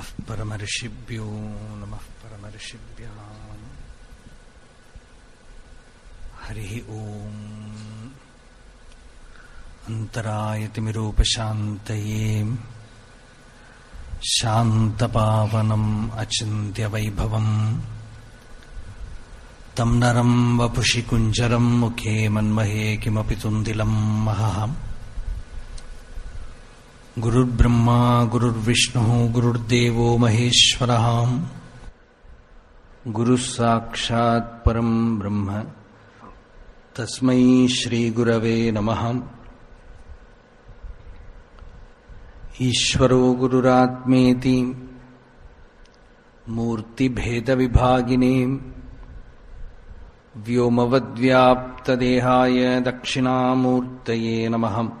नमः परमर्षिभ्यो नमः परमर्षिभ्याम् हरिः ओम् अन्तरायतिमिरूपशान्तये शान्तपावनम् अचिन्त्यवैभवम् तम् नरम् वपुषि कुञ्जरम् मुखे मन्महे किमपि तुन्दिलम् महः गुरुर्ब्रह्मा गुरुर्विष्णुः गुरुर्देवो महेश्वरः। गुरुः साक्षात् परम् ब्रह्म। तस्मै श्रीगुरवे नमः। ईश्वरो गुरुरात्मेति। मूर्तिभेदविभागिने। व्योमवद्व्याप्तदेहाय दक्षिणामूर्तये नमः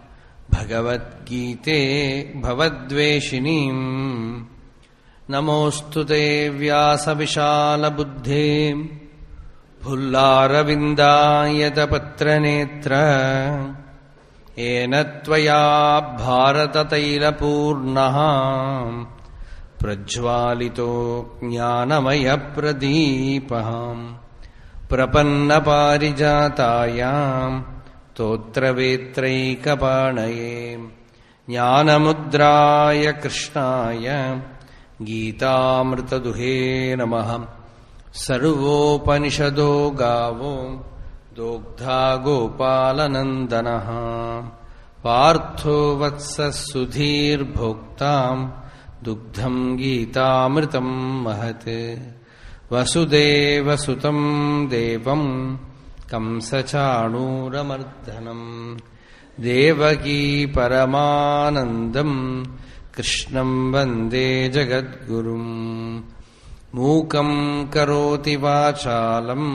भगवद्गीते भवद्वेषिणीम्। नमोऽस्तु ते व्यासविशालबुद्धे। फुल्लारविन्दायतपत्रनेत्र। येन त्वया भारततैलपूर्णः। प्रज्वालितो ज्ञानमयप्रदीपः। प्रपन्नपारिजातायाम्। स्तोत्रवेत्रैकपाणये ज्ञानमुद्राय कृष्णाय। गीतामृतदुहे नमः। सर्वोपनिषदो गावो। दोग्धा गोपालनन्दनः। पार्थो वत्सः सुधीर्भोक्ताम् दुग्धम् गीतामृतम् महत्। वसुदेवसुतम् देवम् कंसचाणूरमर्दनम् देवकी परमानन्दम् कृष्णम् वन्दे जगद्गुरुम् मूकम् करोति वाचालम्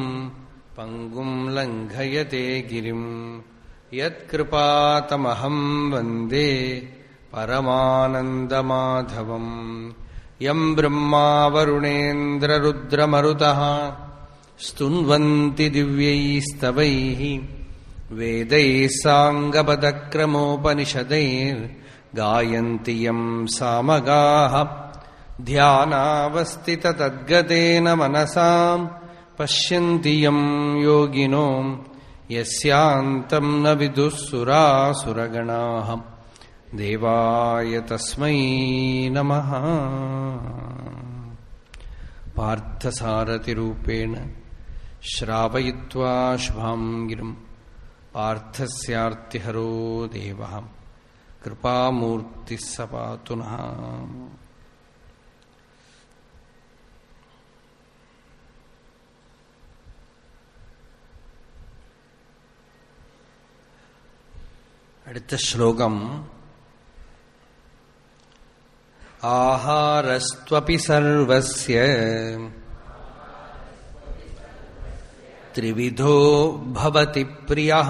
पङ्गुम् लङ्घयते गिरिम् यत्कृपातमहम् वन्दे परमानन्दमाधवम् यम् ब्रह्मा वरुणेन्द्ररुद्रमरुतः स्तुन्वन्ति दिव्यैस्तवैः वेदैः साङ्गपदक्रमोपनिषदैर्गायन्ति यम् सामगाः ध्यानावस्थिततद्गतेन मनसाम् पश्यन्ति यम् योगिनो यस्यान्तम् न विदुः सुरासुरगणाः देवाय तस्मै नमः पार्थसारथिरूपेण श्रावयित्वा शुभाम् गिरिम् पार्थस्यार्तिहरो देवः कृपामूर्तिः स पातु नः അടുത്ത ശ്ലോകം ആഹാരസ്ത്വപി സർവസ്യ त्रिविधो भवति प्रियः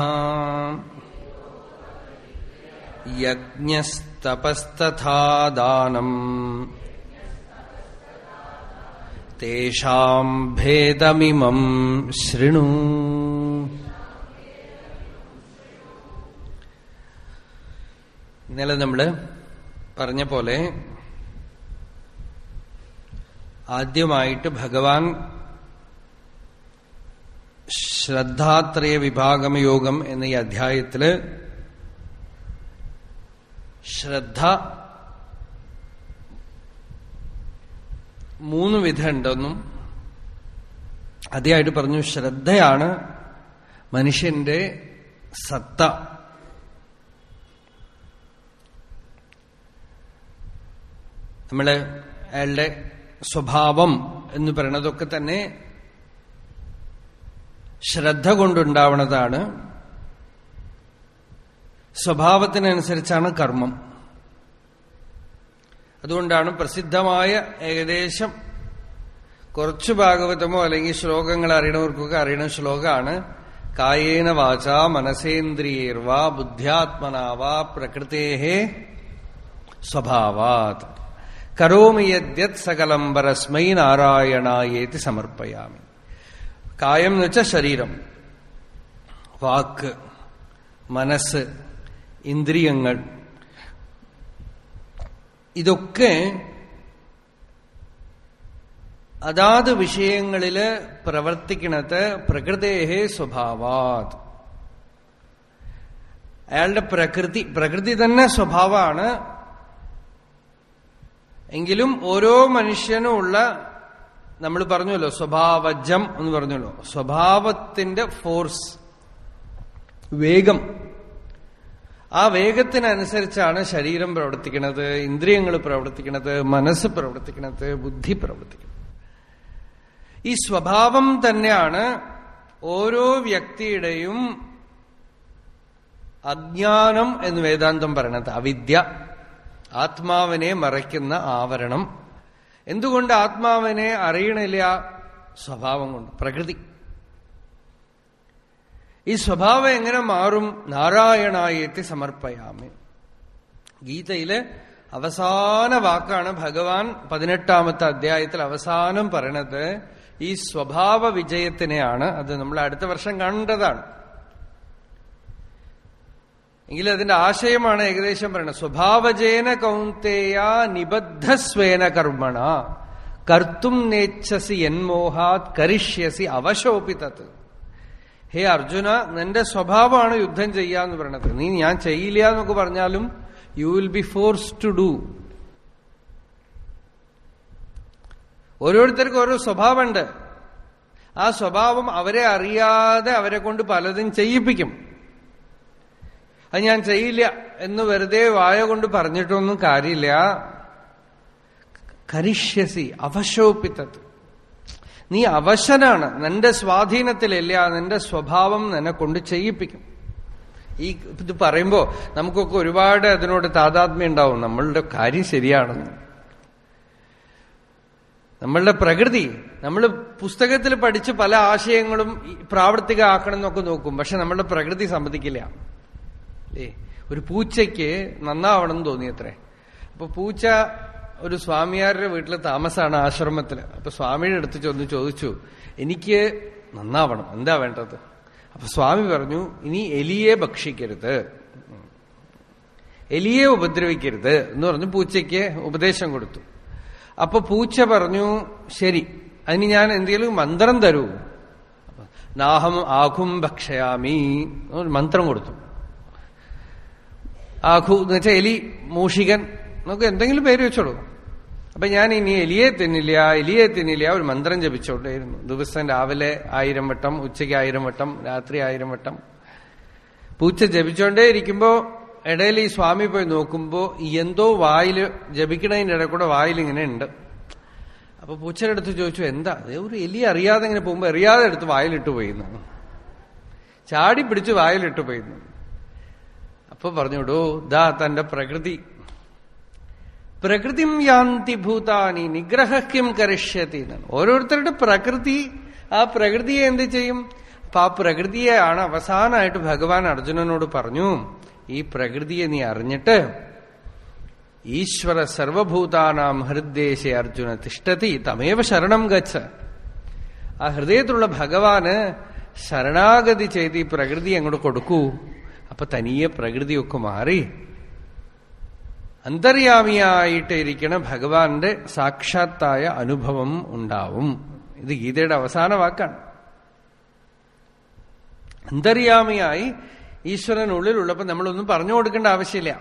यज्ञस्तपस्तथा दानम् तेषाम् भेदमिमम् शृणु ഇന്നലെ നമ്മള് പറഞ്ഞ പോലെ ആദ്യമായിട്ട് ഭഗവാൻ ശ്രദ്ധാത്രയ വിഭാഗമയോഗം എന്ന ഈ അധ്യായത്തിൽ ശ്രദ്ധ മൂന്ന് വിധമുണ്ടെന്നും ആദ്യമായിട്ട് പറഞ്ഞു ശ്രദ്ധയാണ് മനുഷ്യന്റെ സത്ത. നമ്മൾ അയാളുടെ സ്വഭാവം എന്ന് പറയണതൊക്കെ തന്നെ ശ്രദ്ധ കൊണ്ടുണ്ടാവണതാണ് സ്വഭാവത്തിനനുസരിച്ചാണ് കർമ്മം. അതുകൊണ്ടാണ് പ്രസിദ്ധമായ ഏകദേശം കുറച്ചു ഭാഗവതമോ അല്ലെങ്കിൽ ശ്ലോകങ്ങൾ അറിയണവർക്കൊക്കെ അറിയണ ശ്ലോകമാണ് കായേന വാച മനസേന്ദ്രിയേർവാ ബുദ്ധ്യാത്മനാവാ പ്രകൃതേഹേ സ്വഭാവാത്. കരോമി യദ്യത് സകലം പരസ്മൈ നാരായണായേതി സമർപ്പയാമി. കായം എന്ന് വെച്ചാൽ ശരീരം. വാക്ക് മനസ്സ് ഇന്ദ്രിയങ്ങൾ. ഇതൊക്കെ അതാത് വിഷയങ്ങളിൽ പ്രവർത്തിക്കണത് പ്രകൃതേഹേ സ്വഭാവാത്. അയാളുടെ പ്രകൃതി പ്രകൃതി തന്നെ സ്വഭാവമാണ് എങ്കിലും ഓരോ മനുഷ്യനും ഉള്ള നമ്മൾ പറഞ്ഞല്ലോ സ്വഭാവജം എന്ന് പറഞ്ഞല്ലോ സ്വഭാവത്തിന്റെ ഫോഴ്സ് വേഗം. ആ വേഗത്തിനനുസരിച്ചാണ് ശരീരം പ്രവർത്തിക്കുന്നത് ഇന്ദ്രിയങ്ങൾ പ്രവർത്തിക്കുന്നത് മനസ്സ് പ്രവർത്തിക്കുന്നത് ബുദ്ധി പ്രവർത്തിക്കുന്നത്. ഈ സ്വഭാവം തന്നെയാണ് ഓരോ വ്യക്തിയുടെയും അജ്ഞാനം എന്ന് വേദാന്തം പറയണത്. അവിദ്യ ആത്മാവിനെ മറയ്ക്കുന്ന ആവരണം. എന്തുകൊണ്ട് ആത്മാവിനെ അറിയണില്ല? സ്വഭാവം കൊണ്ട് പ്രകൃതി. ഈ സ്വഭാവം എങ്ങനെ മാറും? നാരായണായത്തെ സമർപ്പയാമേ. ഗീതയിൽ അവസാന വാക്കാണ് ഭഗവാൻ പതിനെട്ടാമത്തെ അധ്യായത്തിൽ അവസാനം പറയണത് ഈ സ്വഭാവ വിജയത്തിനെയാണ്. അത് നമ്മൾ അടുത്ത വർഷം കണ്ടതാണ് എങ്കിൽ അതിന്റെ ആശയമാണ് ഏകദേശം പറയുന്നത്. സ്വഭാവജേന കൗന്തേയ നിബദ്ധസ്വേന കർമ്മണ. കർത്തും നേച്ഛസി യന്മോഹാത് കരിഷ്യസി അവശോപിതത് ഹേ അർജുന നിന്റെ സ്വഭാവമാണ് യുദ്ധം ചെയ്യാന്ന് പറയണത്. നീ ഞാൻ ചെയ്യില്ല എന്നൊക്കെ പറഞ്ഞാലും you will be force to do ഓരോരുത്തർക്കും ഓരോ സ്വഭാവമുണ്ട്. ആ സ്വഭാവം അവരെ അറിയാതെ അവരെ കൊണ്ട് പലതും ചെയ്യിപ്പിക്കും. അത് ഞാൻ ചെയ്യില്ല എന്ന് വെറുതെ വായ കൊണ്ട് പറഞ്ഞിട്ടൊന്നും കാര്യമില്ല. കരിഷ്യസി അവശോപിത്തത്. നീ അവശനാണ്. നിന്റെ സ്വാധീനത്തിലില്ല. നിന്റെ സ്വഭാവം നിന്നെ കൊണ്ട് ചെയ്യിപ്പിക്കും. ഈ ഇത് പറയുമ്പോ നമുക്കൊക്കെ ഒരുപാട് അതിനോട് താതാത്മ്യം ഉണ്ടാവും. നമ്മളുടെ കാര്യം ശരിയാണെന്ന്. നമ്മളുടെ പ്രകൃതി നമ്മൾ പുസ്തകത്തിൽ പഠിച്ച് പല ആശയങ്ങളും പ്രാവർത്തികമാക്കണം എന്നൊക്കെ നോക്കും. പക്ഷെ നമ്മളുടെ പ്രകൃതി സമ്മതിക്കില്ല. ഏ ഒരു പൂച്ചയ്ക്ക് നന്നാവണം എന്ന് തോന്നിയത്രേ അപ്പൊ പൂച്ച ഒരു സ്വാമിയാരുടെ വീട്ടിൽ താമസമാണ് ആശ്രമത്തിൽ അപ്പൊ സ്വാമിയുടെ അടുത്ത് ചെന്ന് ചോദിച്ചു എനിക്ക് നന്നാവണം. എന്താ വേണ്ടത്? അപ്പൊ സ്വാമി പറഞ്ഞു ഇനി എലിയെ ഭക്ഷിക്കരുത്. എലിയെ ഉപദ്രവിക്കരുത്. എന്ന് പറഞ്ഞു പൂച്ചയ്ക്ക് ഉപദേശം കൊടുത്തു. അപ്പൊ പൂച്ച പറഞ്ഞു ശരി അതിന് ഞാൻ എന്തെങ്കിലും മന്ത്രം തരൂ. നാഹം ആഘും ഭക്ഷയാമി മന്ത്രം കൊടുത്തു. ആഘു എന്ന് വെച്ചാൽ എലി മൂഷികൻ നമുക്ക് എന്തെങ്കിലും പേര് വെച്ചോളൂ. അപ്പൊ ഞാൻ ഇനി എലിയെ തിന്നില്ല എലിയെ തിന്നില്ല ഒരു മന്ത്രം ജപിച്ചോണ്ടേയിരുന്നു. ദിവസം രാവിലെ ആയിരം വട്ടം ഉച്ചയ്ക്ക് ആയിരം വട്ടം രാത്രി ആയിരം വട്ടം. പൂച്ച ജപിച്ചോണ്ടേ ഇരിക്കുമ്പോ ഇടയിൽ ഈ സ്വാമി പോയി നോക്കുമ്പോ എന്തോ വായിൽ ജപിക്കണതിന്റെ ഇടയിൽ കൂടെ വായിൽ ഇങ്ങനെ ഉണ്ട്. അപ്പൊ പൂച്ചയുടെ അടുത്ത് ചോദിച്ചു എന്താ? ഒരു എലി അറിയാതെ ഇങ്ങനെ പോകുമ്പോ അറിയാതെ എടുത്ത് വായിലിട്ട് പോയിരുന്നു ചാടി പിടിച്ച് വായിലിട്ട് പോയിരുന്നു അപ്പൊ പറഞ്ഞുടോ ദാ തന്റെ പ്രകൃതി. പ്രകൃതിം യാന്തി ഭൂതാനി നിഗ്രഹക്യം കരിഷ്യത്തി ഓരോരുത്തരുടെ പ്രകൃതി ആ പ്രകൃതിയെ എന്ത് ചെയ്യും? അപ്പൊ ആ പ്രകൃതിയെയാണ് അവസാനമായിട്ട് ഭഗവാൻ അർജുനനോട് പറഞ്ഞു ഈ പ്രകൃതിയെ നീ അറിഞ്ഞിട്ട് ഈശ്വര സർവഭൂതാനാം ഹൃദ്ദേശെ അർജുന തിഷ്ടതി തമേവ ശരണം ഗച്ഛ. ആ ഹൃദയത്തിലുള്ള ഭഗവാന് ശരണാഗതി ചെയ്ത് ഈ പ്രകൃതി അങ്ങോട്ട് കൊടുക്കൂ. അപ്പൊ തനിയെ പ്രകൃതിയൊക്കെ മാറി അന്തര്യാമിയായിട്ട് ഇരിക്കണ ഭഗവാന്റെ സാക്ഷാത്തായ അനുഭവം ഉണ്ടാവും. ഇത് ഗീതയുടെ അവസാന വാക്കാണ്. അന്തര്യാമിയായി ഈശ്വരനുള്ളിലുള്ളപ്പോ നമ്മളൊന്നും പറഞ്ഞു കൊടുക്കേണ്ട ആവശ്യമില്ല.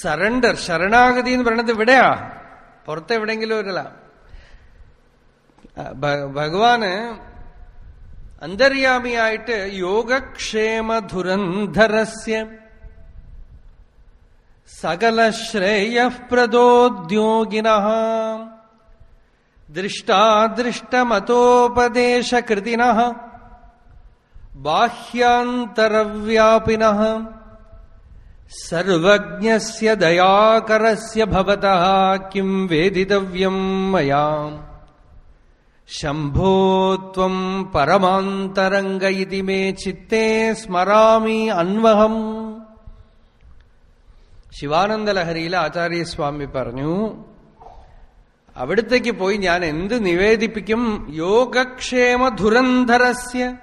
സറണ്ടർ ശരണാഗതി എന്ന് പറയുന്നത് ഇവിടെയാ. പുറത്തെവിടെങ്കിലും ഒരല്ല ഭഗവാന് അന്തര്യാമിയായിട്ട് യോഗക്ഷേമ ദുരന്ധരസ്യ സകലശ്രേയപ്രദോദ്യോഗിന ദൃഷ്ടാദൃഷ്ടമതോപദേശകൃതിന ബാഹ്യാന്തരവ്യാപിന സർവജ്ഞസ്യ ദയാകരസ്യ ഭവതഃ കിം വേദിതവ്യം മയാ ശംഭോ ത്വം പരമാന്തരംഗ ഇതി മേ ചിത്തേ സ്മരാമി അൻവഹം. ശിവാനന്ദലഹരിയിൽ ആചാര്യസ്വാമി പറഞ്ഞു അവിടത്തേക്ക് പോയി ഞാൻ എന്ത് നിവേദിപ്പിക്കും? യോഗക്ഷേമ ദുരന്ധരസ്യ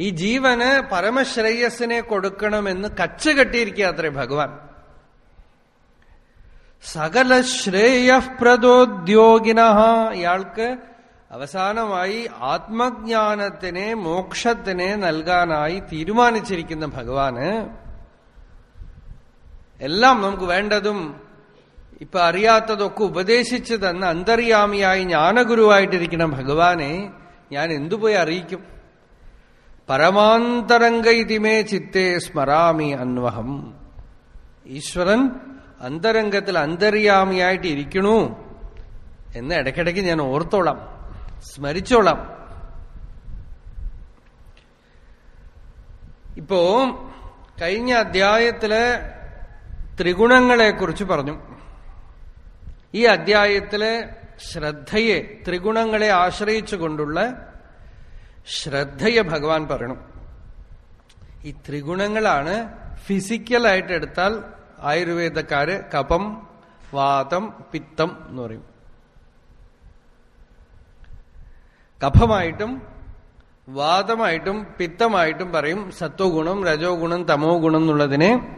ഈ ജീവന് പരമശ്രേയസിനെ കൊടുക്കണമെന്ന് കച്ച കെട്ടിയിരിക്കുക അത്രേ ഭഗവാൻ. സകല ശ്രേയപ്രദോദ്യോഗിന ഇയാൾക്ക് അവസാനമായി ആത്മജ്ഞാനത്തിനെ മോക്ഷത്തിനെ നൽകാനായി തീരുമാനിച്ചിരിക്കുന്ന ഭഗവാന്. എല്ലാം നമുക്ക് വേണ്ടതും ഇപ്പൊ അറിയാത്തതൊക്കെ ഉപദേശിച്ചു തന്ന അന്തര്യാമിയായി ജ്ഞാനഗുരുവായിട്ടിരിക്കുന്ന ഭഗവാനെ ഞാൻ എന്തുപോയി അറിയിക്കും? പരമാന്തരംഗൈതിമേ ചിത്തേ സ്മരാമി അന്വഹം. ഈശ്വരൻ അന്തരംഗത്തിൽ അന്തര്യാമിയായിട്ട് ഇരിക്കണു എന്ന് ഇടയ്ക്കിടയ്ക്ക് ഞാൻ ഓർത്തോളാം സ്മരിച്ചോളാം. ഇപ്പോ കഴിഞ്ഞ അധ്യായത്തിൽ ത്രിഗുണങ്ങളെക്കുറിച്ച് പറഞ്ഞു. ഈ അധ്യായത്തിൽ ശ്രദ്ധയെ ത്രിഗുണങ്ങളെ ആശ്രയിച്ചുകൊണ്ടുള്ള ശ്രദ്ധയെ ഭഗവാൻ പറയണം. ഈ ത്രിഗുണങ്ങളാണ് ഫിസിക്കലായിട്ട് എടുത്താൽ ആയുർവേദക്കാര് കപം വാതം പിത്തം എന്ന് പറയും. കഫമായിട്ടും വാദമായിട്ടും പിത്തമായിട്ടും പറയും. സത്വഗുണം രജോ ഗുണം തമോ ഗുണം എന്നുള്ളതിനെ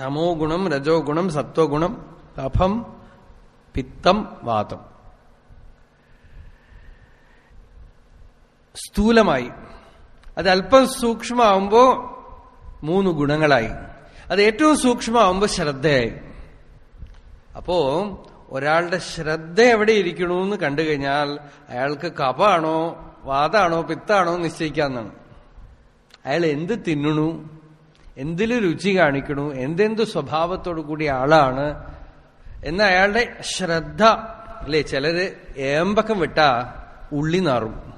തമോ ഗുണം രജോ ഗുണം സത്വഗുണം കഫം പിത്തം വാതം സ്ഥൂലമായി. അത് അല്പം സൂക്ഷ്മമാവുമ്പോ മൂന്ന് ഗുണങ്ങളായി. അത് ഏറ്റവും സൂക്ഷ്മമാവുമ്പോ ശ്രദ്ധയായി. അപ്പോ ഒരാളുടെ ശ്രദ്ധ എവിടെ ഇരിക്കണമെന്ന് കണ്ടു കഴിഞ്ഞാൽ അയാൾക്ക് കപാണോ വാതാണോ പിത്താണോ നിശ്ചയിക്കാന്നാണ്. അയാൾ എന്ത് തിന്നണു? എന്തിൽ രുചി കാണിക്കണു? എന്തെന്ത് സ്വഭാവത്തോടു കൂടി ആളാണ്? എന്ന അയാളുടെ ശ്രദ്ധ അല്ലേ ചിലര് ഏമ്പക്കം വിട്ടാ ഉള്ളി നാറും.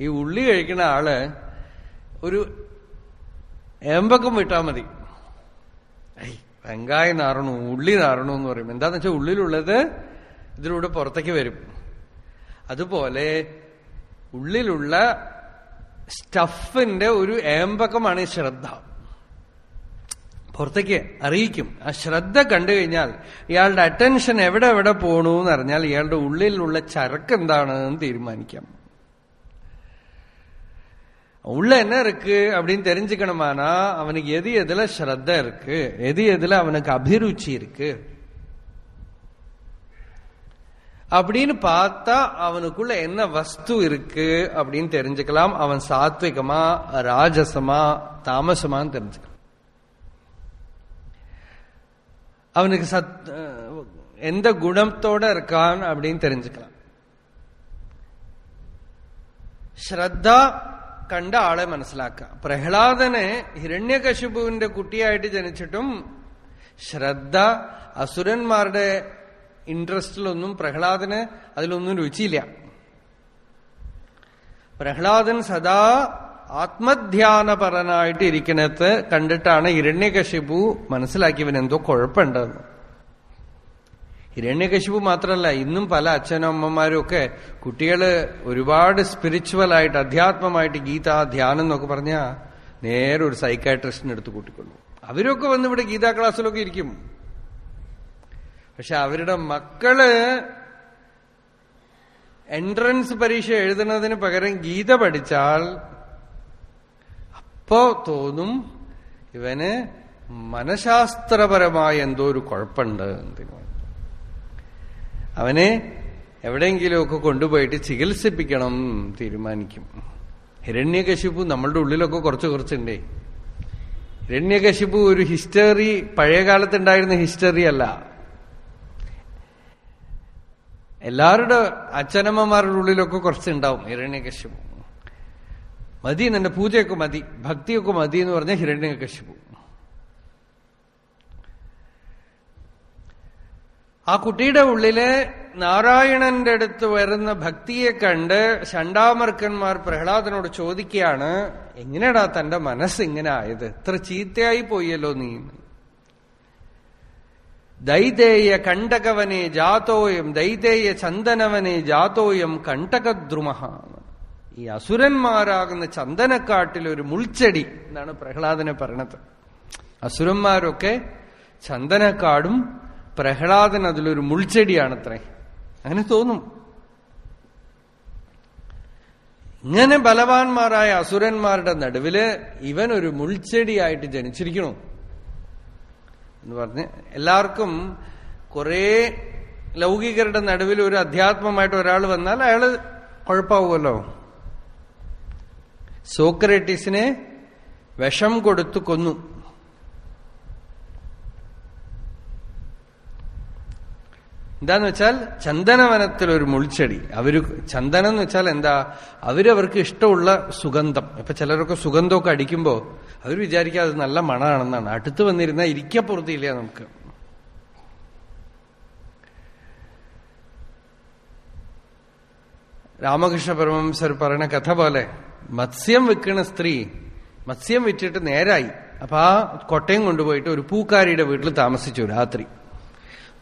ഈ ഉള്ളി കഴിക്കുന്ന ആൾ ഒരു ഏമ്പക്കം വിട്ടാ മതി. വെങ്കായം നാറണു ഉള്ളി നാറണു എന്ന് പറയും. എന്താന്ന് വെച്ചാൽ ഉള്ളിലുള്ളത് ഇതിലൂടെ പുറത്തേക്ക് വരും. അതുപോലെ ഉള്ളിലുള്ള സ്റ്റഫിന്റെ ഒരു ഏമ്പക്കമാണ് ഈ ശ്രദ്ധ. പുറത്തേക്ക് അറിയിക്കും. ആ ശ്രദ്ധ കണ്ടു കഴിഞ്ഞാൽ ഇയാളുടെ അറ്റൻഷൻ എവിടെ എവിടെ പോണു എന്നറിഞ്ഞാൽ ഇയാളുടെ ഉള്ളിലുള്ള ചരക്ക് എന്താണെന്ന് തീരുമാനിക്കാം. உள்ள என்ன இருக்கு அப்படின்னு தெரிஞ்சுக்கணுமானா அவனுக்கு எது எதுல ஸ்ரத்த இருக்கு? எது எதுல அவனுக்கு அபிருச்சி இருக்கு? அப்படின்னு பார்த்தா அவனுக்குள்ள என்ன வஸ்து இருக்கு அப்படின்னு தெரிஞ்சுக்கலாம். அவன் சாத்விகமா ராஜசமா தாமசமான்னு தெரிஞ்சுக்கலாம். அவனுக்கு சத் எந்த குணத்தோட இருக்கான் அப்படின்னு தெரிஞ்சுக்கலாம். ஸ்ரத்தா കണ്ട ആളെ മനസ്സിലാക്കുക. പ്രഹ്ലാദനെ ഹിരണ്യകശിപുവിന്റെ കുട്ടിയായിട്ട് ജനിച്ചിട്ടും ശ്രദ്ധ അസുരന്മാരുടെ ഇൻട്രസ്റ്റിലൊന്നും പ്രഹ്ലാദന് അതിലൊന്നും രുചിയില്ല. പ്രഹ്ലാദൻ സദാ ആത്മധ്യാനപരനായിട്ട് ഇരിക്കണത് കണ്ടിട്ടാണ് ഇരണ്യകശിപു മനസ്സിലാക്കിയവൻ എന്തോ കുഴപ്പമുണ്ടെന്ന്. ഹിരണ്യകശിപു മാത്രമല്ല ഇന്നും പല അച്ഛനും അമ്മമാരും ഒക്കെ കുട്ടികൾ ഒരുപാട് സ്പിരിച്വൽ ആയിട്ട് അധ്യാത്മമായിട്ട് ഗീത ധ്യാനം എന്നൊക്കെ പറഞ്ഞാൽ നേരെ ഒരു സൈക്കാട്രിസ്റ്റിന് എടുത്ത് കൂട്ടിക്കൊള്ളു അവരൊക്കെ വന്ന് ഇവിടെ ഗീതാ ക്ലാസ്സിലൊക്കെ ഇരിക്കും. പക്ഷെ അവരുടെ മക്കൾ എൻട്രൻസ് പരീക്ഷ എഴുതുന്നതിന് പകരം ഗീത പഠിച്ചാൽ അപ്പോ തോന്നും ഇവന് മനഃശാസ്ത്രപരമായ എന്തോ ഒരു കുഴപ്പമുണ്ട് എന്ന് അവനെ എവിടെയെങ്കിലുമൊക്കെ കൊണ്ടുപോയിട്ട് ചികിത്സിപ്പിക്കണം തീരുമാനിക്കും. ഹിരണ്യകശിപു നമ്മളുടെ ഉള്ളിലൊക്കെ കുറച്ച് കുറച്ചുണ്ടേ. ഹിരണ്യകശിപു ഒരു ഹിസ്റ്ററി പഴയ കാലത്തുണ്ടായിരുന്ന ഹിസ്റ്ററി അല്ല. എല്ലാവരുടെ അച്ഛനമ്മമാരുടെ ഉള്ളിലൊക്കെ കുറച്ചുണ്ടാവും ഹിരണ്യകശിപു മതി നിന്റെ പൂജയൊക്കെ മതി ഭക്തിയൊക്കെ മതി എന്ന് പറഞ്ഞ ഹിരണ്യകശിപു ആ കുട്ടിയുടെ ഉള്ളിൽ നാരായണന്റെ അടുത്ത് വരുന്ന ഭക്തിയെ കണ്ട് ശണ്ടാമർക്കന്മാർ പ്രഹ്ലാദനോട് ചോദിക്കുകയാണ് എങ്ങനെയാടാ തന്റെ മനസ്സ് ഇങ്ങനെ ആയത്? ഇത്ര ചീത്തയായി പോയല്ലോ നീ. ദൈതേയ കണ്ടകവനെ ജാതോയം ദൈതേയ ചന്ദനവനെ ജാതോയം കണ്ടകദ്രുമഹ ഈ അസുരന്മാരാകുന്ന ചന്ദനക്കാട്ടിൽ ഒരു മുൾച്ചെടി എന്നാണ് പ്രഹ്ലാദനെ പറയണത്. അസുരന്മാരൊക്കെ ചന്ദനക്കാടും പ്രഹ്ലാദൻ അതിലൊരു മുൾച്ചെടിയാണത്രേ. അങ്ങനെ തോന്നും. ഇങ്ങനെ ബലവാന്മാരായ അസുരന്മാരുടെ നടുവിൽ ഇവൻ ഒരു മുൾച്ചെടിയായിട്ട് ജനിച്ചിരിക്കണു. എന്ന് പറഞ്ഞ് എല്ലാവർക്കും കുറേ ലൗകികരുടെ നടുവിൽ ഒരു അധ്യാത്മമായിട്ട് ഒരാൾ വന്നാൽ അയാൾ കുഴപ്പമാവുമല്ലോ സോക്രട്ടീസിനെ വിഷം കൊടുത്തു കൊന്നു. എന്താന്ന് വെച്ചാൽ ചന്ദനവനത്തിൽ ഒരു മുൾച്ചെടി. അവർ ചന്ദനം എന്ന് വെച്ചാൽ എന്താ? അവരവർക്ക് ഇഷ്ടമുള്ള സുഗന്ധം. ഇപ്പൊ ചിലരൊക്കെ സുഗന്ധമൊക്കെ അടിക്കുമ്പോ അവർ വിചാരിക്കുക അത് നല്ല മണമാണെന്നാണ്. അടുത്ത് വന്നിരുന്നാൽ ഇരിക്കപ്പുറത്തില്ല നമുക്ക്. രാമകൃഷ്ണ പരമംസർ പറയുന്ന കഥ പോലെ മത്സ്യം വെക്കുന്ന സ്ത്രീ മത്സ്യം വിറ്റിട്ട് നേരായി. അപ്പൊ ആ കൊട്ടയം കൊണ്ടുപോയിട്ട് ഒരു പൂക്കാരിയുടെ വീട്ടിൽ താമസിച്ചു രാത്രി.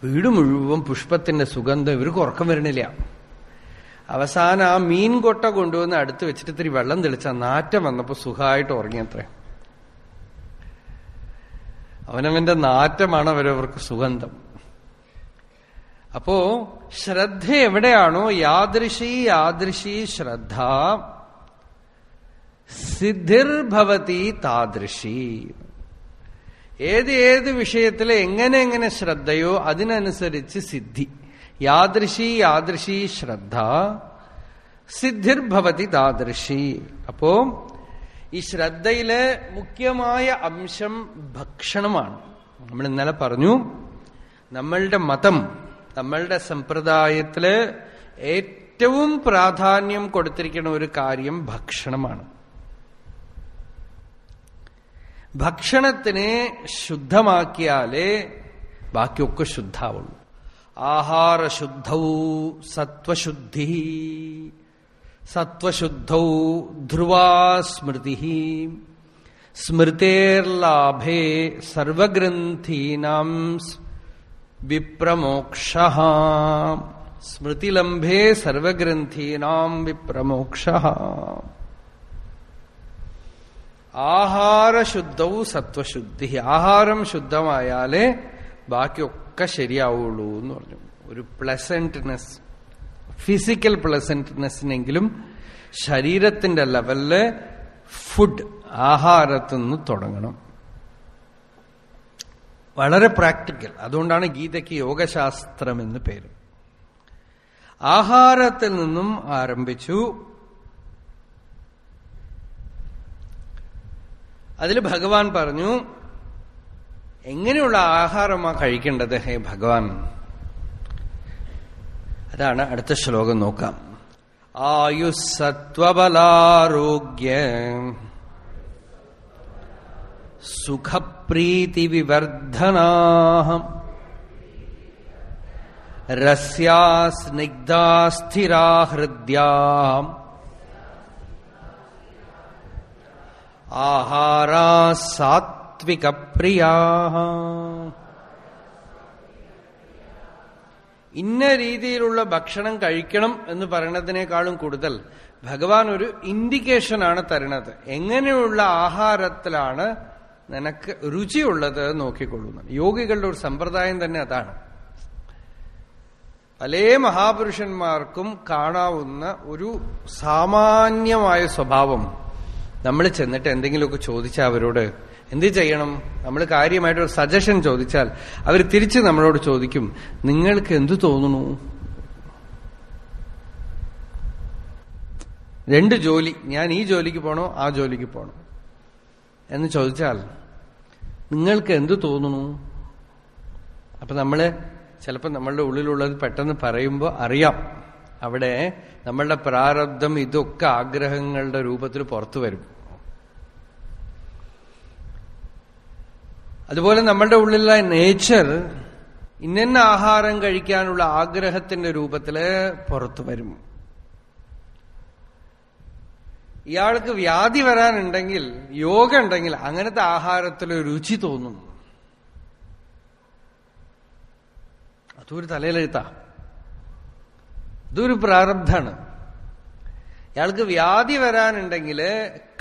വീട് മുഴുവൻ പുഷ്പത്തിന്റെ സുഗന്ധം. ഇവർക്ക് ഉറക്കം വരണില്ല അവസാനം ആ മീൻ കൊട്ട കൊണ്ടുവന്ന് അടുത്ത് വെച്ചിട്ട് ഇത്തിരി വെള്ളം തെളിച്ച നാറ്റം വന്നപ്പോ സുഖമായിട്ട് ഉറങ്ങിയത്രേ. അവനവന്റെ നാറ്റമാണ് അവരവർക്ക് സുഗന്ധം. അപ്പോ ശ്രദ്ധ എവിടെയാണോ? യാദൃശി യാദൃശി ശ്രദ്ധ. സിദ്ധിർഭവതി താദൃശി. ഏത് ഏത് വിഷയത്തിൽ എങ്ങനെ എങ്ങനെ ശ്രദ്ധയോ അതിനനുസരിച്ച് സിദ്ധി. യാദൃശി യാദൃശി ശ്രദ്ധ സിദ്ധിർഭവതി താദൃശി അപ്പോ ഈ ശ്രദ്ധയിലെ മുഖ്യമായ അംശം ഭക്ഷണമാണ്. നമ്മൾ ഇന്നലെ പറഞ്ഞു നമ്മളുടെ മതം നമ്മളുടെ സമ്പ്രദായത്തിൽ ഏറ്റവും പ്രാധാന്യം കൊടുത്തിരിക്കുന്ന ഒരു കാര്യം ഭക്ഷണമാണ്. ഭക്ഷണത്തിനെ ശുദ്ധമാക്കിയാലേ ബാക്കിയൊക്കെ ശുദ്ധാവുള്ളൂ ആഹാരശുദ്ധൗ സത്വശുദ്ധി സത്വശുദ്ധൗ ധ്രുവാ സ്മൃതി സ്മൃതേർലാഭേ സർവഗ്രന്ഥീനാം വിപ്രമോക്ഷ സ്മൃതിലംഭേ സർവഗ്രന്ഥീനാം വിപ്രമോക്ഷ ആഹാരശുദ്ധവും സത്വശുദ്ധി ആഹാരം ശുദ്ധമായാലേ ബാക്കിയൊക്കെ ശരിയാവുള്ളൂ എന്ന് പറഞ്ഞു. ഒരു പ്ലസന്റ്നെസ് ഫിസിക്കൽ പ്ലസന്റ്നെസ്സിനെങ്കിലും ശരീരത്തിന്റെ ലെവലിൽ ഫുഡ് ആഹാരത്തിൽ നിന്ന് തുടങ്ങണം. വളരെ പ്രാക്ടിക്കൽ അതുകൊണ്ടാണ് ഗീതയ്ക്ക് യോഗശാസ്ത്രം എന്ന് പേര്. ആഹാരത്തിൽ നിന്നും ആരംഭിച്ചു. അതിൽ ഭഗവാൻ പറഞ്ഞു എങ്ങനെയുള്ള ആഹാരമാ കഴിക്കേണ്ടത് ഹേ ഭഗവാൻ? അതാണ് അടുത്ത ശ്ലോകം നോക്കാം. ആയുസത്വബലാരോഗ്യ സുഖപ്രീതി വിവർധനാ ആഹാരാ സാത്വിക പ്രിയാ ഇന്ന രീതിയിലുള്ള ഭക്ഷണം കഴിക്കണം എന്ന് പറയുന്നതിനേക്കാളും കൂടുതൽ ഭഗവാൻ ഒരു ഇൻഡിക്കേഷനാണ് തരുന്നത്. എങ്ങനെയുള്ള ആഹാരത്തിലാണ് നിനക്ക് രുചിയുള്ളത് നോക്കിക്കൊള്ളുന്നത്. യോഗികളുടെ ഒരു സമ്പ്രദായം തന്നെ അതാണ്. പല മഹാപുരുഷന്മാർക്കും കാണാവുന്ന ഒരു സാമാന്യമായ സ്വഭാവം നമ്മൾ ചെന്നിട്ട് എന്തെങ്കിലുമൊക്കെ ചോദിച്ചാൽ അവരോട് എന്ത് ചെയ്യണം? നമ്മൾ കാര്യമായിട്ട് ഒരു സജഷൻ ചോദിച്ചാൽ അവർ തിരിച്ച് നമ്മളോട് ചോദിക്കും നിങ്ങൾക്ക് എന്തു തോന്നുന്നു? രണ്ട് ജോലി ഞാൻ ഈ ജോലിക്ക് പോണോ ആ ജോലിക്ക് പോണോ? എന്ന് ചോദിച്ചാൽ നിങ്ങൾക്ക് എന്തു തോന്നുന്നു? അപ്പൊ നമ്മൾ ചിലപ്പോൾ നമ്മളുടെ ഉള്ളിലുള്ളത് പെട്ടെന്ന് പറയുമ്പോൾ അറിയാം. അവിടെ നമ്മളുടെ പ്രാരബ്ധം ഇതൊക്കെ ആഗ്രഹങ്ങളുടെ രൂപത്തിൽ പുറത്തു വരും. അതുപോലെ നമ്മളുടെ ഉള്ളിലെ നേച്ചർ ഇന്ന ആഹാരം കഴിക്കാനുള്ള ആഗ്രഹത്തിന്റെ രൂപത്തിൽ പുറത്തു വരും. ഇയാൾക്ക് വ്യാധി വരാനുണ്ടെങ്കിൽ യോഗ ഉണ്ടെങ്കിൽ അങ്ങനത്തെ ആഹാരത്തിൽ രുചി തോന്നുന്നു അതൊരു തലയിലെഴുത്താ. ഇതൊരു പ്രാരബ്ധാണ്. ഇയാൾക്ക് വ്യാധി വരാനുണ്ടെങ്കിൽ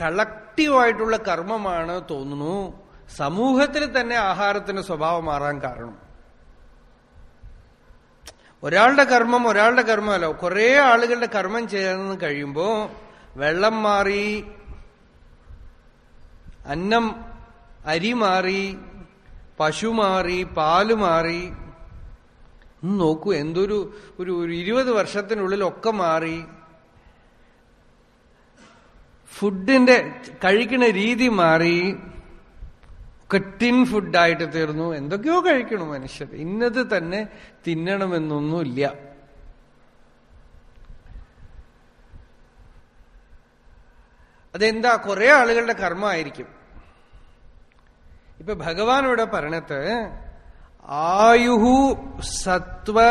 കളക്റ്റീവായിട്ടുള്ള കർമ്മമാണ് തോന്നുന്നു. സമൂഹത്തിൽ തന്നെ ആഹാരത്തിന്റെ സ്വഭാവം മാറാൻ കാരണം. ഒരാളുടെ കർമ്മം ഒരാളുടെ കർമ്മമല്ല. കുറെ ആളുകളുടെ കർമ്മം ചേർന്ന് കഴിയുമ്പോൾ വെള്ളം മാറി അന്നം അരി മാറി പശു മാറി പാൽ മാറി നോക്കൂ എന്തൊരു ഒരു ഒരു ഇരുപത് വർഷത്തിനുള്ളിൽ ഒക്കെ മാറി. ഫുഡിന്റെ കഴിക്കുന്ന രീതി മാറി. ഒക്കെ ടിൻ ഫുഡായിട്ട് തീർന്നു. എന്തൊക്കെയോ കഴിക്കണു മനുഷ്യർ. ഇന്നത് തന്നെ തിന്നണമെന്നൊന്നുമില്ല. അതെന്താ? കുറെ ആളുകളുടെ കർമ്മമായിരിക്കും. ഇപ്പൊ ഭഗവാൻ ഇവിടെ പറഞ്ഞത് ആയുഹു സത്വ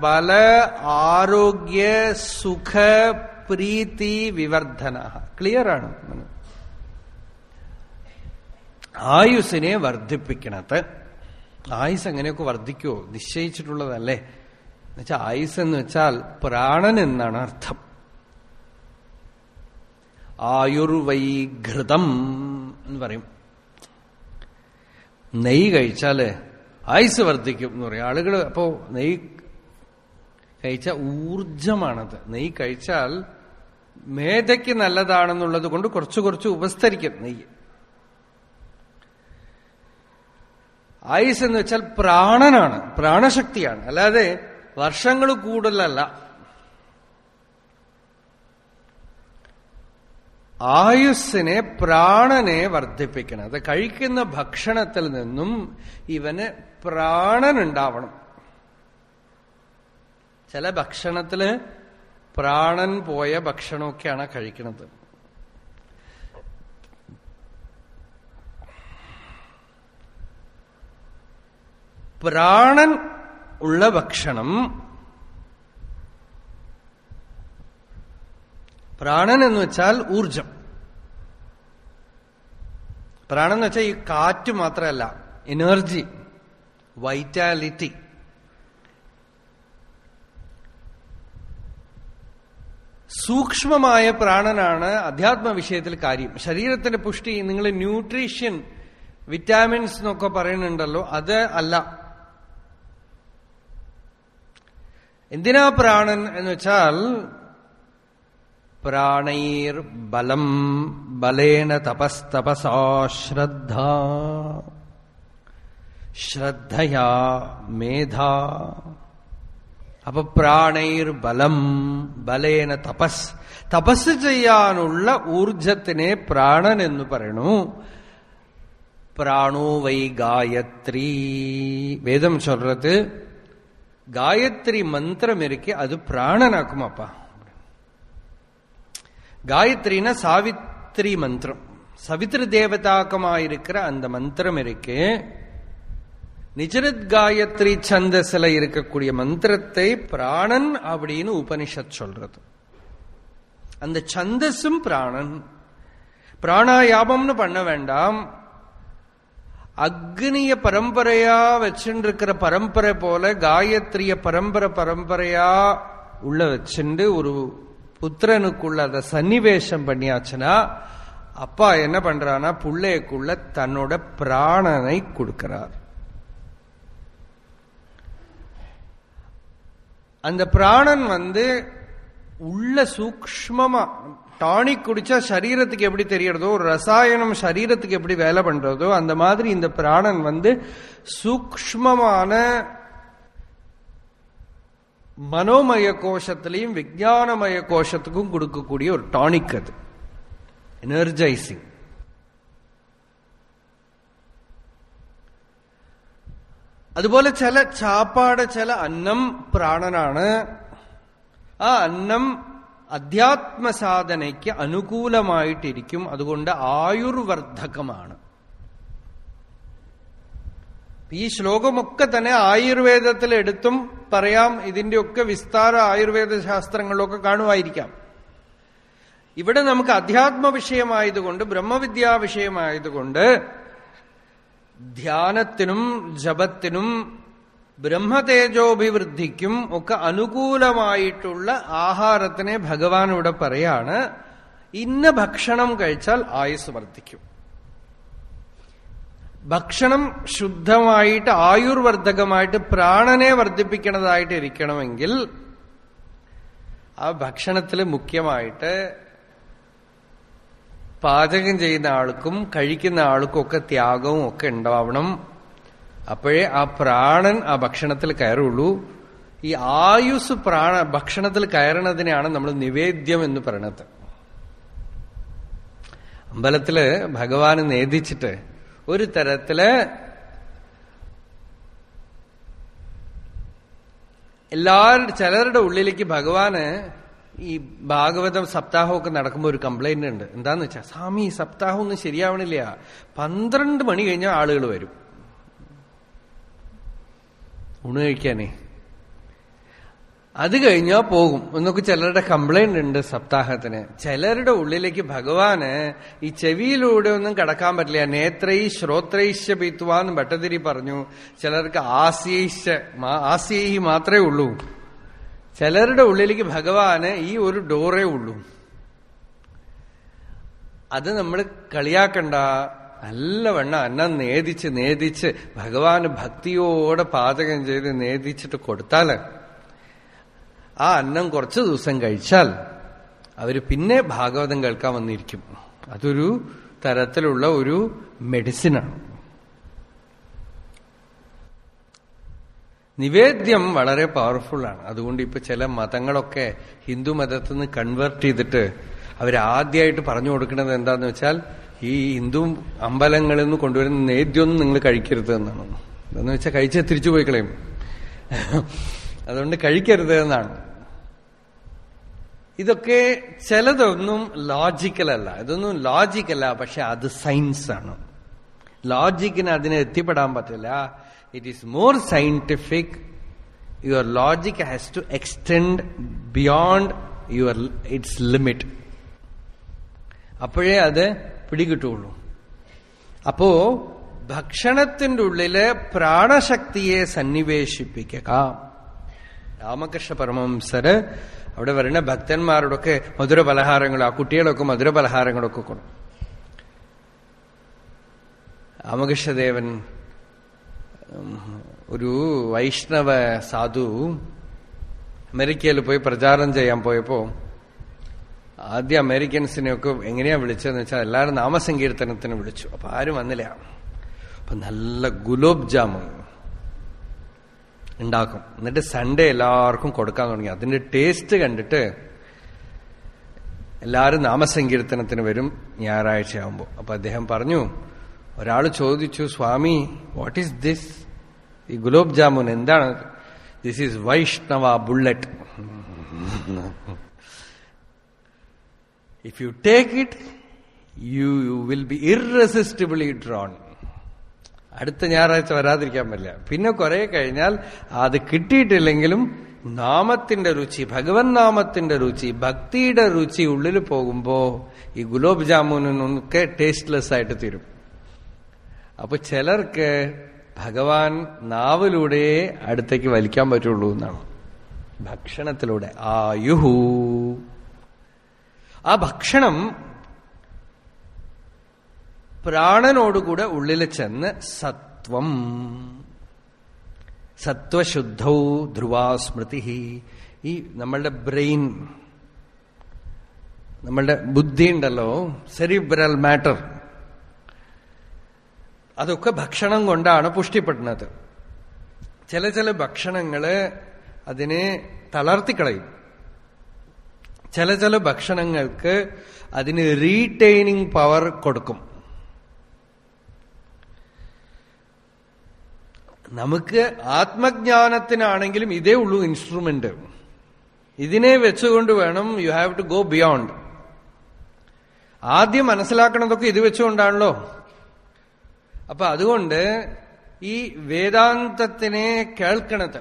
ബല ആരോഗ്യ സുഖ പ്രീതി വിവർദ്ധന. ക്ലിയർ ആണ്? ആയുസിനെ വർദ്ധിപ്പിക്കണത്. ആയുസ് എങ്ങനെയൊക്കെ വർദ്ധിക്കുമോ നിശ്ചയിച്ചിട്ടുള്ളതല്ലേ? എന്നുവെച്ചാൽ ആയുസ് എന്ന് വെച്ചാൽ പ്രാണൻ എന്നാണ് അർത്ഥം. ആയുർവൈഘൃതം എന്ന് പറയും. നെയ്യ് കഴിച്ചാൽ ആയുസ് വർദ്ധിക്കും എന്ന് പറയും. ആളുകൾ അപ്പോ നെയ് കഴിച്ച ഊർജമാണത് നെയ് കഴിച്ചാൽ മേധയ്ക്ക് നല്ലതാണെന്നുള്ളത് കൊണ്ട് കുറച്ച് കുറച്ച് ഉപസ്തരിക്കും നെയ്യ്. ആയുസ് എന്ന് വെച്ചാൽ പ്രാണനാണ്. പ്രാണശക്തിയാണ്. അല്ലാതെ വർഷങ്ങൾ കൂടുതലല്ല. ആയുസ്സിനെ പ്രാണനെ വർദ്ധിപ്പിക്കണം. അത് കഴിക്കുന്ന ഭക്ഷണത്തിൽ നിന്നും ഇവന് പ്രാണൻ ഉണ്ടാവണം ചില ഭക്ഷണത്തിൽ പ്രാണൻ പോയ ഭക്ഷണമൊക്കെയാണ് കഴിക്കുന്നത്. പ്രാണൻ ഉള്ള ഭക്ഷണം പ്രാണൻ എന്ന് വെച്ചാൽ ഊർജം പ്രാണൻ എന്ന് വെച്ചാൽ ഈ കാറ്റ് മാത്രമല്ല എനർജി വൈറ്റാലിറ്റി സൂക്ഷ്മമായ പ്രാണനാണ് അധ്യാത്മ വിഷയത്തിൽ കാര്യം. ശരീരത്തിന്റെ പുഷ്ടി നിങ്ങൾ ന്യൂട്രീഷ്യൻ വിറ്റാമിൻസ് എന്നൊക്കെ പറയുന്നുണ്ടല്ലോ അത് അല്ല. എന്തിനാ പ്രാണൻ എന്ന് വെച്ചാൽ प्राणैर्बलम् बलेन तपस्तपसा श्रद्धा ശ്രദ്ധയാ മേധ അപ്പൊ പ്രാണൈർ ബലം ബലേന തപസ്. തപസ് ചെയ്യാനുള്ള ഊർജത്തിനെ പ്രാണൻ എന്ന് പറയണു. പ്രാണോ വൈ ഗായത്രി. വേദം ചൊല്ലത് ഗായത്രി മന്ത്രം ഇരിക്കെ അത് പ്രാണനാക്കും അപ്പ. காயத்ரினா சாவித்ரி மந்திரம். சவித்ரு தேவதாக்கமாயிருக்கிற அந்த மந்திரம் இருக்கு. நிஜரத் காயத்ரி சந்தசில இருக்கக்கூடிய மந்திரத்தை பிராணன் அப்படின்னு உபனிஷத் சொல்றது. அந்த சந்தஸும் பிராணன். பிராணாயாமம்னு பண்ண வேண்டாம். அக்னிய பரம்பரையா வச்சுருக்கிற பரம்பரை போல காயத்ரிய பரம்பரை பரம்பரையா உள்ள வச்சுண்டு ஒரு புத்திரனுக்குள்ள அதை சன்னிவேஷம் பண்ணியாச்சுன்னா அப்பா என்ன பண்றானா பிள்ளைக்குள்ள தன்னோட பிராணனை கொடுக்கிறார். அந்த பிராணன் வந்து உள்ள சூக்மமா டானிக் குடிச்சா சரீரத்துக்கு எப்படி தெரியறதோ ரசாயனம் சரீரத்துக்கு எப்படி வேலை பண்றதோ அந்த மாதிரி இந்த பிராணன் வந்து சூக்மமான மனோமய கோஷத்திலையும் விஜயானமய கோஷத்துக்கும் கொடுக்கக்கூடிய ஒரு டானிக் அது எனர்ஜைசிங் അതുപോലെ ചില ചാപ്പാട് ചില അന്നം പ്രാണനാണ് ആ അന്നം അധ്യാത്മസാധനയ്ക്ക് അനുകൂലമായിട്ടിരിക്കും അതുകൊണ്ട് ആയുർവർദ്ധകമാണ് ഈ ശ്ലോകമൊക്കെ തന്നെ ആയുർവേദത്തിൽ എടുത്തും പറയാം ഇതിന്റെയൊക്കെ വിസ്താര ആയുർവേദ ശാസ്ത്രങ്ങളിലൊക്കെ കാണുമായിരിക്കാം. ഇവിടെ നമുക്ക് അധ്യാത്മ വിഷയമായതുകൊണ്ട് ബ്രഹ്മവിദ്യാ വിഷയമായതുകൊണ്ട് ധ്യാനത്തിനും ജപത്തിനും ബ്രഹ്മതേജോഭിവൃദ്ധിക്കും ഒക്കെ അനുകൂലമായിട്ടുള്ള ആഹാരത്തിനെ ഭഗവാൻ ഇവിടെ പറയാണ് ഇന്ന ഭക്ഷണം കഴിച്ചാൽ ആയുസ് വർദ്ധിക്കും. ഭക്ഷണം ശുദ്ധമായിട്ട് ആയുർവർദ്ധകമായിട്ട് പ്രാണനെ വർദ്ധിപ്പിക്കുന്നതായിട്ട് ഇരിക്കണമെങ്കിൽ ആ ഭക്ഷണത്തിൽ മുഖ്യമായിട്ട് പാചകം ചെയ്യുന്ന ആൾക്കും കഴിക്കുന്ന ആൾക്കും ഒക്കെ ത്യാഗവും ഒക്കെ ഉണ്ടാവണം. അപ്പോഴേ ആ പ്രാണൻ ആ ഭക്ഷണത്തിൽ കയറുള്ളൂ. ഈ ആയുസ് പ്രാണ ഭക്ഷണത്തിൽ കയറണതിനെയാണ് നമ്മൾ നിവേദ്യം എന്ന് പറയണത്. അമ്പലത്തിൽ ഭഗവാന് നേദിച്ചിട്ട് ഒരു തരത്തിൽ എല്ലാവരുടെ ചിലരുടെ ഉള്ളിലേക്ക് ഭഗവാന് ഈ ഭാഗവതം സപ്താഹമൊക്കെ നടക്കുമ്പോൾ ഒരു കംപ്ലൈന്റ് ഉണ്ട്. എന്താന്ന് വെച്ചാൽ സ്വാമി സപ്താഹം ഒന്നും ശരിയാവണില്ല. പന്ത്രണ്ട് മണി കഴിഞ്ഞാൽ ആളുകൾ വരും. ഊണ് കഴിക്കാനേ. അത് കഴിഞ്ഞാൽ പോകും. എന്നൊക്കെ ചിലരുടെ കംപ്ലൈന്റ് ഉണ്ട് സപ്താഹത്തിന്. ചിലരുടെ ഉള്ളിലേക്ക് ഭഗവാന് ഈ ചെവിയിലൂടെ ഒന്നും കടക്കാൻ പറ്റില്ല. നേത്രൈ ശ്രോത്രൈശ്യ പീത്വാന്ന് ഭട്ടതിരി പറഞ്ഞു. ചിലർക്ക് ആസ്യൈശ്യ ആസ്യൈ മാത്രമേ ഉള്ളൂ. ചിലരുടെ ഉള്ളിലേക്ക് ഭഗവാന് ഈ ഒരു ഡോറേ ഉള്ളൂ. അത് നമ്മൾ കളിയാക്കണ്ട. നല്ലവണ്ണം അന്നം നേദിച്ച് നേദിച്ച് ഭഗവാന് ഭക്തിയോടെ പാചകം ചെയ്ത് നേദിച്ചിട്ട് കൊടുത്താൽ ആ അന്നം കുറച്ച് ദിവസം കഴിച്ചാൽ അവർ പിന്നെ ഭാഗവതം കേൾക്കാൻ വന്നിരിക്കും. അതൊരു തരത്തിലുള്ള ഒരു മെഡിസിനാണ്. നിവേദ്യം വളരെ പവർഫുള്ളാണ്. അതുകൊണ്ട് ഇപ്പൊ ചില മതങ്ങളൊക്കെ ഹിന്ദു മതത്തിൽ നിന്ന് കൺവേർട്ട് ചെയ്തിട്ട് അവരാദ്യമായിട്ട് പറഞ്ഞു കൊടുക്കുന്നത് എന്താന്ന് വെച്ചാൽ ഈ ഹിന്ദു അമ്പലങ്ങളിൽ നിന്ന് കൊണ്ടുവരുന്ന നേദ്യമൊന്നും നിങ്ങൾ കഴിക്കരുത് എന്നാണ്. എന്താന്ന് വെച്ചാൽ കഴിച്ചാൽ തിരിച്ചു പോയി കളയും. അതുകൊണ്ട് കഴിക്കരുത് എന്നാണ്. ഇതൊക്കെ ചിലതൊന്നും ലോജിക്കലല്ല ഇതൊന്നും ലോജിക്കല്ല പക്ഷെ അത് സയൻസ് ആണ്. ലോജിക്കിന് അതിനെ എത്തിപ്പെടാൻ പറ്റില്ല. It is more scientific your logic has to extend beyond your it's limit അപ്പോഴേ അത് പിടികിട്ടുള്ളൂ. അപ്പോ ഭക്ഷണത്തിന്റെ ഉള്ളിൽ പ്രാണശക്തിയെ സന്നിവേശിപ്പിക്കുക. രാമകൃഷ്ണ പരമംസര് അവിടെ വരുന്ന ഭക്തന്മാരോടൊക്കെ മധുര പലഹാരങ്ങൾ ആ കുട്ടികളൊക്കെ മധുര പലഹാരങ്ങളൊക്കെ കൊടുക്കും. രാമകൃഷ്ണദേവൻ ഒരു വൈഷ്ണവ സാധു അമേരിക്കയിൽ പോയി പ്രചാരം ചെയ്യാൻ പോയപ്പോ ആദ്യ അമേരിക്കൻസിനെയൊക്കെ എങ്ങനെയാ വിളിച്ചതെന്ന് വെച്ചാൽ എല്ലാവരും നാമസങ്കീർത്തനത്തിന് വിളിച്ചു. അപ്പൊ ആരും വന്നില്ല. അപ്പൊ നല്ല ഗുലോബ് ജാമുൻ. ഉണ്ടാക്കും. എന്നിട്ട് സൺഡേ എല്ലാവർക്കും കൊടുക്കാൻ തുടങ്ങി. അതിന്റെ ടേസ്റ്റ് കണ്ടിട്ട് എല്ലാവരും നാമസങ്കീർത്തനത്തിന് വരും ഞായറാഴ്ച ആകുമ്പോൾ അപ്പൊ അദ്ദേഹം പറഞ്ഞു ഒരാൾ ചോദിച്ചു സ്വാമി വാട്ട് ഈസ് ദിസ് ഈ ഗുലോബ് ജാമുൻ എന്താണ്? This is Vaishnava bullet if you take it you you will be irresistibly drawn അടുത്ത ഞായറാഴ്ച വരാതിരിക്കാൻ പറ്റില്ല. പിന്നെ കുറെ കഴിഞ്ഞാൽ അത് കിട്ടിയിട്ടില്ലെങ്കിലും നാമത്തിന്റെ രുചി ഭഗവൻ നാമത്തിന്റെ രുചി ഭക്തിയുടെ രുചി ഉള്ളിൽ പോകുമ്പോ ഈ ഗുലോബ് ജാമുനൊക്കെ ടേസ്റ്റ്ലെസ് ആയിട്ട് തീരും. അപ്പൊ ചിലർക്ക് ഭഗവാൻ നാവിലൂടെ അടുത്തേക്ക് വലിക്കാൻ പറ്റുള്ളൂ എന്നാണ്. ഭക്ഷണത്തിലൂടെ. ആയുഹു. ആ ഭക്ഷണം പ്രാണനോടുകൂടെ ഉള്ളിൽ ചെന്ന് സത്വം. സത്വശുദ്ധൗ ധ്രുവാസ്മൃതി ഈ നമ്മളുടെ ബ്രെയിൻ നമ്മളുടെ ബുദ്ധി ഉണ്ടല്ലോ സെറിബ്രൽ മാറ്റർ. അതൊക്കെ ഭക്ഷണം കൊണ്ടാണ് പുഷ്ടിപ്പെടുന്നത്. ചില ചില ഭക്ഷണങ്ങൾ അതിനെ തളർത്തിക്കളയും. ചില ചില ഭക്ഷണങ്ങൾക്ക് അതിന് റീറ്റെയിനിങ് പവർ കൊടുക്കും. നമുക്ക് ആത്മജ്ഞാനത്തിനാണെങ്കിലും ഇതേ ഉള്ളൂ ഇൻസ്ട്രുമെന്റ് ഇതിനെ വെച്ചുകൊണ്ട് വേണം you have to go beyond ആദ്യം മനസ്സിലാക്കണതൊക്കെ ഇത് വെച്ചുകൊണ്ടാണല്ലോ. അപ്പൊ അതുകൊണ്ട് ഈ വേദാന്തത്തിനെ കേൾക്കണത്.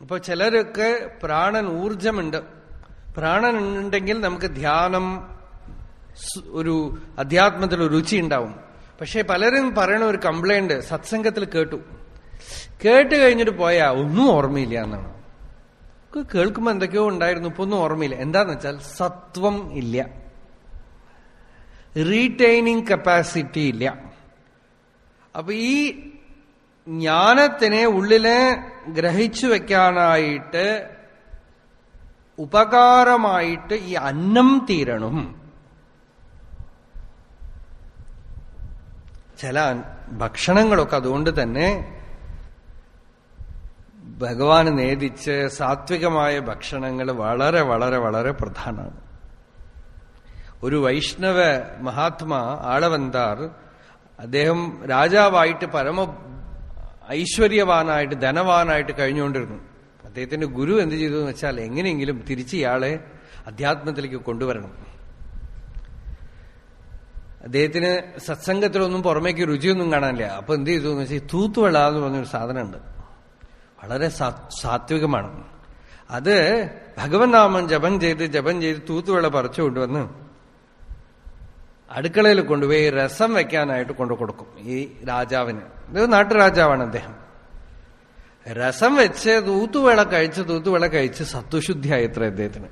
ഇപ്പൊ ചിലർക്ക് പ്രാണൻ ഊർജമുണ്ട് പ്രാണൻ ഉണ്ടെങ്കിൽ നമുക്ക് ധ്യാനം ഒരു അധ്യാത്മത്തിൽ രുചി ഉണ്ടാവും. പക്ഷെ പലരും പറയണ ഒരു കംപ്ലൈന്റ് സത്സംഗത്തിൽ കേട്ടു. കേട്ട് കഴിഞ്ഞിട്ട് പോയാ ഒന്നും ഓർമ്മയില്ല എന്നാണ്. കേൾക്കുമ്പോ എന്തൊക്കെയോ ഉണ്ടായിരുന്നു ഇപ്പൊ ഒന്നും ഓർമ്മയില്ല. എന്താന്ന് വെച്ചാൽ സത്വം ഇല്ല. റീറ്റൈനിങ് കപ്പാസിറ്റി ഇല്ല. അപ്പൊ ഈ ജ്ഞാനത്തിനെ ഉള്ളിൽ ഗ്രഹിച്ചു വെക്കാനായിട്ട് ഉപകാരമായിട്ട് ഈ അന്നം തീരണം. ചില ഭക്ഷണങ്ങളൊക്കെ അതുകൊണ്ട് തന്നെ ഭഗവാന് നേദിച്ച് സാത്വികമായ ഭക്ഷണങ്ങൾ വളരെ വളരെ വളരെ പ്രധാനമാണ്. ഒരു വൈഷ്ണവ മഹാത്മാ ആളവന്താർ അദ്ദേഹം രാജാവായിട്ട് പരമ ഐശ്വര്യവാനായിട്ട് ധനവാനായിട്ട് കഴിഞ്ഞുകൊണ്ടിരുന്നു. അദ്ദേഹത്തിന്റെ ഗുരു എന്ത് ചെയ്തു എന്ന് വെച്ചാൽ എങ്ങനെയെങ്കിലും തിരിച്ച് ഇയാളെ അധ്യാത്മത്തിലേക്ക് കൊണ്ടുവരണം. അദ്ദേഹത്തിന് സത്സംഗത്തിലൊന്നും പുറമേക്ക് രുചിയൊന്നും കാണാനില്ല. അപ്പൊ എന്ത് ചെയ്തു എന്ന് വെച്ചാൽ തൂത്തുവെള്ള എന്ന് പറഞ്ഞൊരു സാധനമുണ്ട്. വളരെ സാത്വികമാണ്. അത് ഭഗവൻ നാമം ജപം ചെയ്ത് ജപം ചെയ്ത് തൂത്തുവെള്ള പറിച്ചു കൊണ്ടുവന്ന് അടുക്കളയിൽ കൊണ്ടുപോയി രസം വെക്കാനായിട്ട് കൊണ്ടു കൊടുക്കും ഈ രാജാവിന്. ഇത് നാട്ടുരാജാവാണ് അദ്ദേഹം. രസം വെച്ച് തൂത്തുവിള കഴിച്ച് തൂത്തുവിള കഴിച്ച് സത്വശുദ്ധിയായി ഇത്ര അദ്ദേഹത്തിന്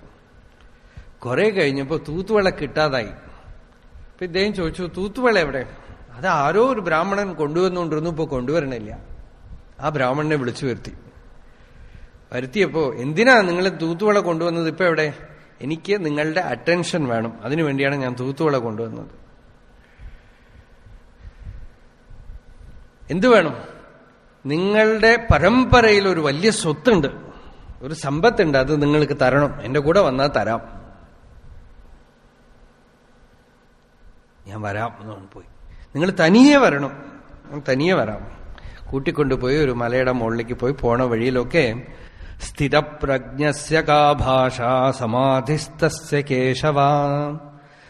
കുറെ കഴിഞ്ഞപ്പോ തൂത്തുവിള കിട്ടാതായി. അപ്പൊ ഇദ്ദേഹം ചോദിച്ചു തൂത്തുവിള എവിടെ? അത് ആരോ ഒരു ബ്രാഹ്മണൻ കൊണ്ടുവന്നുകൊണ്ടിരുന്നു ഇപ്പൊ കൊണ്ടുവരണില്ല ആ ബ്രാഹ്മണനെ വിളിച്ചു വരുത്തി. വരുത്തിയപ്പോ എന്തിനാ നിങ്ങൾ തൂത്തുവള കൊണ്ടുവന്നത്? ഇപ്പൊ എവിടെ? എനിക്ക് നിങ്ങളുടെ അറ്റൻഷൻ വേണം. അതിനു വേണ്ടിയാണ് ഞാൻ തൂത്തുവള കൊണ്ടുവന്നത്. എന്തു വേണം? നിങ്ങളുടെ പരമ്പരയിൽ ഒരു വലിയ സ്വത്തുണ്ട്. ഒരു സമ്പത്തുണ്ട്. അത് നിങ്ങൾക്ക് തരണം. എന്റെ കൂടെ വന്നാൽ തരാം. ഞാൻ വരാം. എന്നാണ് പോയി. നിങ്ങൾ തനിയെ വരണം. തനിയെ വരാം. കൂട്ടിക്കൊണ്ടുപോയി ഒരു മലയുടെ മുകളിലേക്ക് പോയി പോണ വഴിയിലൊക്കെ സ്ഥിതപ്രജ്ഞസ്യ കാ ഭാഷ സമാധിസ്തസ്യ കേശവ.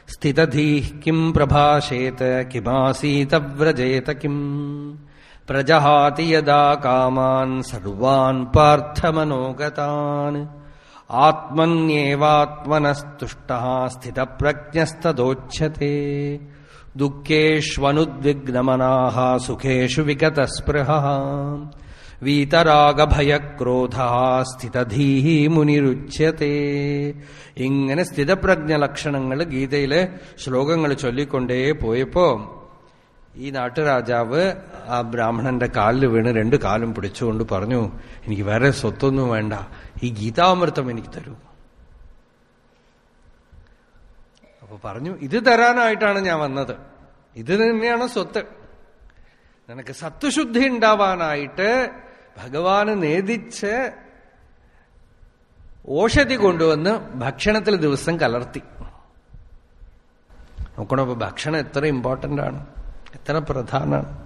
സ്ഥിതധീ കിം പ്രഭാഷേത് കിമാസീത വ്രജേത കിം. പ്രജഹാതി യദാ കാമാൻ സർവാൻ പാർത്ഥമനോഗതാൻ. ആത്മന്യേവാത്മനസ്തുഷ്ട സ്ഥിതപ്രജ്ഞസ്തദോച്യത്തെ ദുഃഖേഷ്വനുദ്വിഗ്നമനാഹ സുഖേഷു വിഗതസ്പൃഹ വീതരാഗഭയക്രോധ സ്ഥിതധീഹി മുനിരുച്യത്തെ ഇങ്ങനെ സ്ഥിതപ്രജ്ഞ ലക്ഷണങ്ങൾ ഗീതയിലെ ശ്ലോകങ്ങൾ ചൊല്ലിക്കൊണ്ടേ പോയപ്പോ ഈ നാട്ടുരാജാവ് ആ ബ്രാഹ്മണന്റെ കാലിൽ വീണ് രണ്ട് കാലും പിടിച്ചുകൊണ്ട് പറഞ്ഞു എനിക്ക് വേറെ സ്വത്തൊന്നും വേണ്ട. ഈ ഗീതാമൃതം എനിക്ക് തരൂ. അപ്പൊ പറഞ്ഞു ഇത് തരാനായിട്ടാണ് ഞാൻ വന്നത്. ഇത് തന്നെയാണ് സ്വത്ത്. നിനക്ക് സത്വശുദ്ധി ഉണ്ടാവാനായിട്ട് ഭഗവാന് നേദിച്ച് ഓഷധി കൊണ്ടുവന്ന് ഭക്ഷണത്തിൽ ദിവസം കലർത്തി. നോക്കണം ഭക്ഷണം എത്ര ഇമ്പോർട്ടന്റ് ആണ് എത്ര പ്രധാനമാണ്.